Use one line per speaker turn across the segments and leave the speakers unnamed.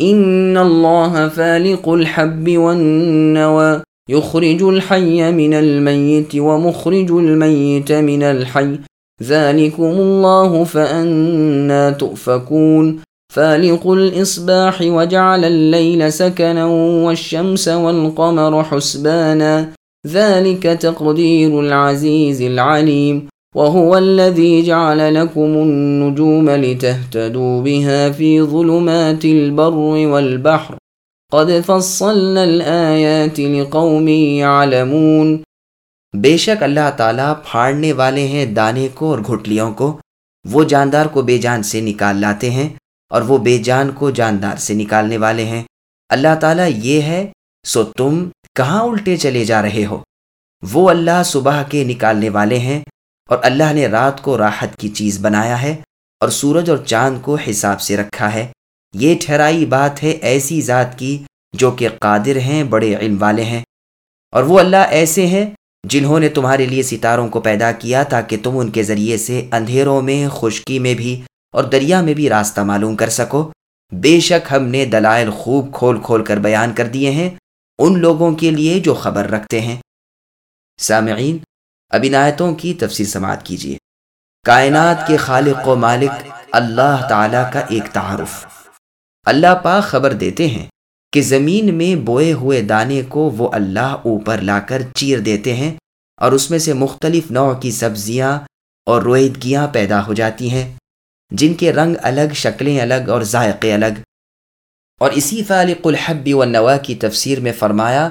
ان اللہ فالق الحب والنوى يخرج الحي من الميت ومخرج الميت من الحي. ذلكم الله فأنا تؤفكون. فالق الإصباح وجعل الليل سكنا والشمس والقمر حسبانا. ذلك تقدير العزيز العليم. وهو الذي جعل لكم النجوم لتهتدوا بها في ظلمات البر والبحر. قد فصلنا الآيات لقوم يعلمون.
بے شک اللہ تعالیٰ پھاڑنے والے ہیں دانے کو اور گھٹلیوں کو. وہ جاندار کو بے جان سے نکال لاتے ہیں اور وہ بے جان کو جاندار سے نکالنے والے ہیں. اللہ تعالیٰ یہ ہے، سو تم کہاں الٹے چلے جا رہے ہو؟ وہ اللہ صبح کے نکالنے والے ہیں اور اللہ نے رات کو راحت کی چیز بنایا ہے اور سورج اور چاند کو حساب سے رکھا ہے۔ یہ ٹھہرائی بات ہے ایسی ذات کی جو کہ قادر ہیں، بڑے علم والے ہیں۔ اور وہ اللہ ایسے ہیں جنہوں نے تمہارے لیے ستاروں کو پیدا کیا تاکہ تم ان کے ذریعے سے اندھیروں میں، خشکی میں بھی اور دریا میں بھی راستہ معلوم کر سکو۔ بے شک ہم نے دلائل خوب کھول کھول کر بیان کر دیے ہیں ان لوگوں کے لیے جو خبر رکھتے ہیں۔ سامعین اب عنایتوں کی تفصیل سماعت کیجیے۔ کائنات کے خالق و مالک اللہ تعالی کا ایک تعارف۔ اللہ پاک خبر دیتے ہیں کہ زمین میں بوئے ہوئے دانے کو وہ اللہ اوپر لا کر چیر دیتے ہیں اور اس میں سے مختلف نوع کی سبزیاں اور رویدگیاں پیدا ہو جاتی ہیں، جن کے رنگ الگ، شکلیں الگ اور ذائقے الگ۔ اور اسی فالق الحب و کی تفسیر میں فرمایا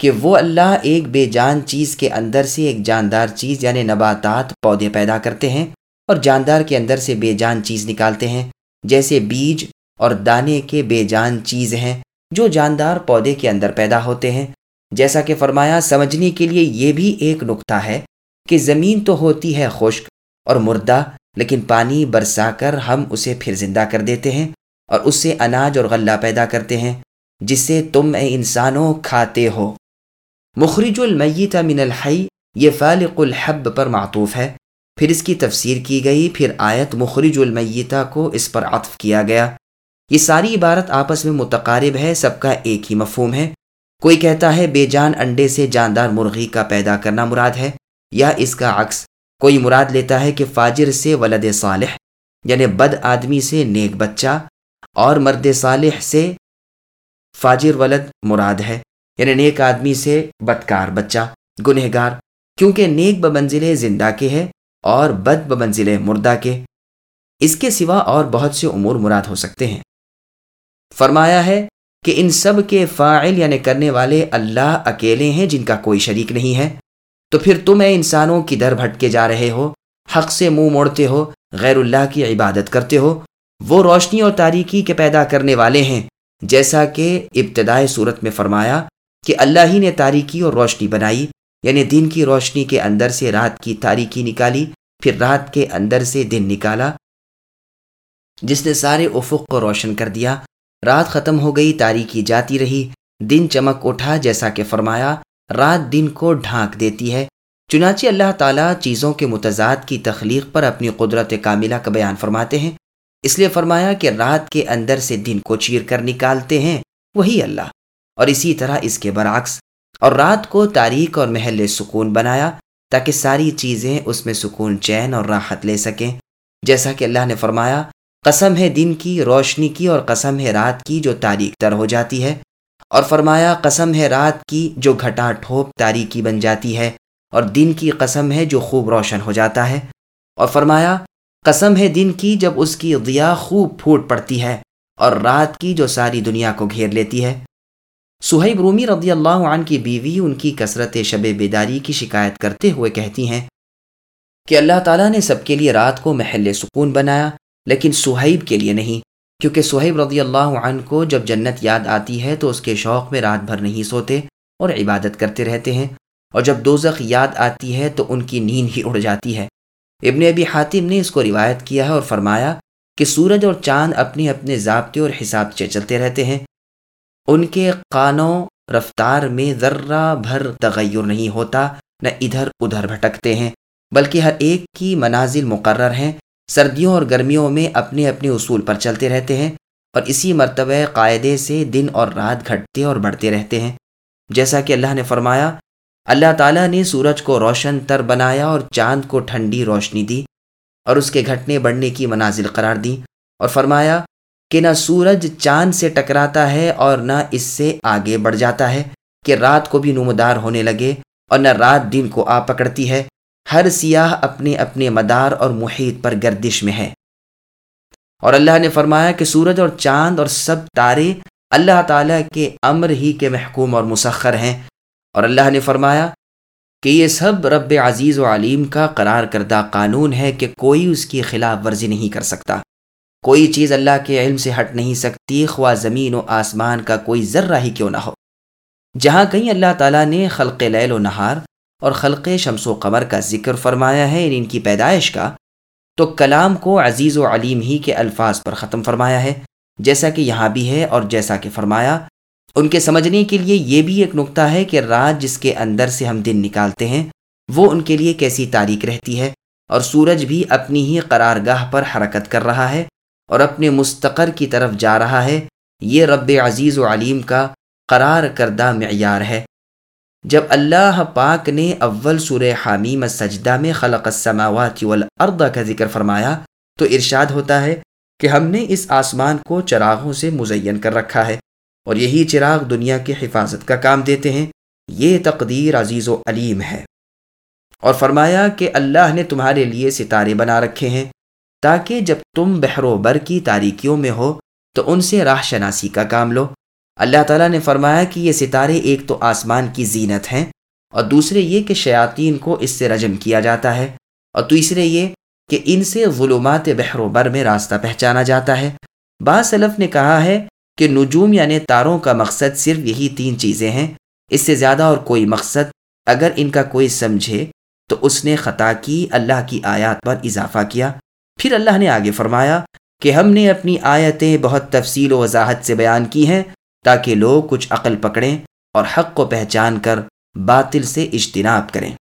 کہ وہ اللہ ایک بے جان چیز کے اندر سے ایک جاندار چیز یعنی نباتات پودے پیدا کرتے ہیں اور جاندار کے اندر سے بے جان چیز نکالتے ہیں، جیسے بیج اور دانے کے بے جان چیز ہیں جو جاندار پودے کے اندر پیدا ہوتے ہیں۔ جیسا کہ فرمایا، سمجھنے کے لیے یہ بھی ایک نقطہ ہے کہ زمین تو ہوتی ہے خشک اور مردہ، لیکن پانی برسا کر ہم اسے پھر زندہ کر دیتے ہیں اور اس سے اناج اور غلہ پیدا کرتے ہیں، جس سے تم اے انسانوں کھاتے ہو۔ مخرج المیت من الحی، یہ فالق الحب پر معطوف ہے۔ پھر اس کی تفسیر کی گئی، پھر آیت مخرج المیتہ کو اس پر عطف کیا گیا۔ یہ ساری عبارت آپس میں متقارب ہے، سب کا ایک ہی مفہوم ہے۔ کوئی کہتا ہے، بے جان انڈے سے جاندار مرغی کا پیدا کرنا مراد ہے، یا اس کا عکس، کوئی مراد لیتا ہے کہ فاجر سے ولد صالح یعنی بد آدمی سے نیک بچہ، اور مرد صالح سے فاجر ولد مراد ہے۔ یعنی نیک آدمی سے بدکار بچہ، گنہگار، کیونکہ نیک بمنزل زندہ کے ہے اور بد بمنزل مردہ کے۔ اس کے سوا اور بہت سے امور مراد ہو سکتے ہیں۔ فرمایا ہے کہ ان سب کے فاعل یعنی کرنے والے اللہ اکیلے ہیں جن کا کوئی شریک نہیں ہے۔ تو پھر تم اے انسانوں کی در بھٹکے جا رہے ہو، حق سے منہ موڑتے ہو، غیر اللہ کی عبادت کرتے ہو۔ وہ روشنی اور تاریکی کے پیدا کرنے والے ہیں، جیسا کہ ابتدائے صورت میں فرمایا کہ اللہ ہی نے تاریکی اور روشنی بنائی یعنی دن کی روشنی کے اندر سے رات کی تاریکی نکالی، پھر رات کے اندر سے دن نکالا۔ جس نے سارے افق کو روشن کر دیا، رات ختم ہو گئی تاریخی جاتی رہی۔ دن چمک اٹھا جیسا کہ فرمایا، رات دن کو ڈھانک دیتی ہے۔ چنانچہ اللہ تعالیٰ چیزوں کے متضاد کی تخلیق پر اپنی قدرت کاملہ کا بیان فرماتے ہیں۔ اس لیے فرمایا کہ رات کے اندر سے دن کو چیر کر نکالتے ہیں۔ وہی اللہ۔ اور اسی طرح اس کے برعکس، اور رات کو تاریخ اور محل سکون بنایا تاکہ ساری چیزیں اس میں سکون، چین اور راحت لے سکیں۔ جیسا کہ اللہ نے فرمایا، قسم ہے دن کی، روشنی کی اور قسم ہے رات کی جو تاریخ تر ہو جاتی ہے۔ اور فرمایا، قسم ہے رات کی جو گھٹا ٹھوپ تاریخی بن جاتی ہے، اور دن کی قسم ہے جو خوب روشن ہو جاتا ہے۔ اور فرمایا، قسم ہے دن کی جب اس کی ضیا خوب پھوٹ پڑتی ہے، اور رات کی جو ساری دنیا کو گھیر لیتی ہے۔ سہیب رومی رضی اللہ عنہ کی بیوی ان کی کثرت شب بیداری کی شکایت کرتے ہوئے کہتی ہیں کہ اللہ تعالیٰ نے سب کے لیے رات کو محل سکون بنایا، لیکن سہیب کے لیے نہیں، کیونکہ سہیب رضی اللہ عنہ کو جب جنت یاد آتی ہے تو اس کے شوق میں رات بھر نہیں سوتے اور عبادت کرتے رہتے ہیں، اور جب دوزخ یاد آتی ہے تو ان کی نیند ہی اڑ جاتی ہے۔ ابن ابی حاتم نے اس کو روایت کیا ہے اور فرمایا کہ سورج اور چاند اپنے اپنے ضابطے اور حساب سے چلتے رہتے ہیں۔ ان کے قانوں رفتار میں ذرہ بھر تغیر نہیں ہوتا، نہ ادھر ادھر بھٹکتے ہیں، بلکہ ہر ایک کی منازل مقرر ہیں۔ سردیوں اور گرمیوں میں اپنے اپنے اصول پر چلتے رہتے ہیں اور اسی مرتبہ قاعدے سے دن اور رات گھٹتے اور بڑھتے رہتے ہیں۔ جیسا کہ اللہ نے فرمایا، اللہ تعالیٰ نے سورج کو روشن تر بنایا اور چاند کو ٹھنڈی روشنی دی اور اس کے گھٹنے بڑھنے کی منازل قرار دی اور فرمایا کہ نہ سورج چاند سے ٹکراتا ہے اور نہ اس سے آگے بڑھ جاتا ہے کہ رات کو بھی نمودار ہونے لگے اور نہ رات دن کو آ پکڑتی ہے۔ ہر سیاہ اپنے اپنے مدار اور محیط پر گردش میں ہے۔ اور اللہ نے فرمایا کہ سورج اور چاند اور سب تارے اللہ تعالیٰ کے امر ہی کے محکوم اور مسخر ہیں۔ اور اللہ نے فرمایا کہ یہ سب رب عزیز و علیم کا قرار کردہ قانون ہے کہ کوئی اس کی خلاف ورزی نہیں کر سکتا۔ کوئی چیز اللہ کے علم سے ہٹ نہیں سکتی، خواہ زمین و آسمان کا کوئی ذرہ ہی کیوں نہ ہو۔ جہاں کہیں اللہ تعالیٰ نے خلق لیل و نہار اور خلق شمس و قمر کا ذکر فرمایا ہے یعنی ان کی پیدائش کا، تو کلام کو عزیز و علیم ہی کے الفاظ پر ختم فرمایا ہے۔ جیسا کہ یہاں بھی ہے اور جیسا کہ فرمایا۔ ان کے سمجھنے کے لیے یہ بھی ایک نقطہ ہے کہ رات جس کے اندر سے ہم دن نکالتے ہیں، وہ ان کے لیے کیسی تاریخ رہتی ہے۔ اور سورج بھی اپنی ہی قرار گاہ پر حرکت کر رہا ہے۔ اور اپنے مستقر کی طرف جا رہا ہے، یہ رب عزیز و علیم کا قرار کردہ معیار ہے۔ جب اللہ پاک نے اول سور حامیم سجدہ میں خلق السماوات والارض کا ذکر فرمایا، تو ارشاد ہوتا ہے کہ ہم نے اس آسمان کو چراغوں سے مزین کر رکھا ہے اور یہی چراغ دنیا کی حفاظت کا کام دیتے ہیں۔ یہ تقدیر عزیز و علیم ہے۔ اور فرمایا کہ اللہ نے تمہارے لیے ستارے بنا رکھے ہیں۔ تاکہ جب تم بحر و بر کی تاریکیوں میں ہو تو ان سے راہ شناسی کا کام لو۔ اللہ تعالیٰ نے فرمایا کہ یہ ستارے ایک تو آسمان کی زینت ہیں اور دوسرے یہ کہ شیاطین کو اس سے رجم کیا جاتا ہے اور تیسرے یہ کہ ان سے ظلمات بحر و بر میں راستہ پہچانا جاتا ہے۔ بعض سلف نے کہا ہے کہ نجوم یعنی تاروں کا مقصد صرف یہی تین چیزیں ہیں۔ اس سے زیادہ اور کوئی مقصد اگر ان کا کوئی سمجھے تو اس نے خطا کی، اللہ کی آیات پر اضافہ کیا۔ پھر اللہ نے آگے فرمایا کہ ہم نے اپنی آیتیں بہت تفصیل و وضاحت سے بیان کی ہیں تاکہ لوگ کچھ عقل پکڑیں اور حق کو پہچان کر باطل سے اجتناب کریں۔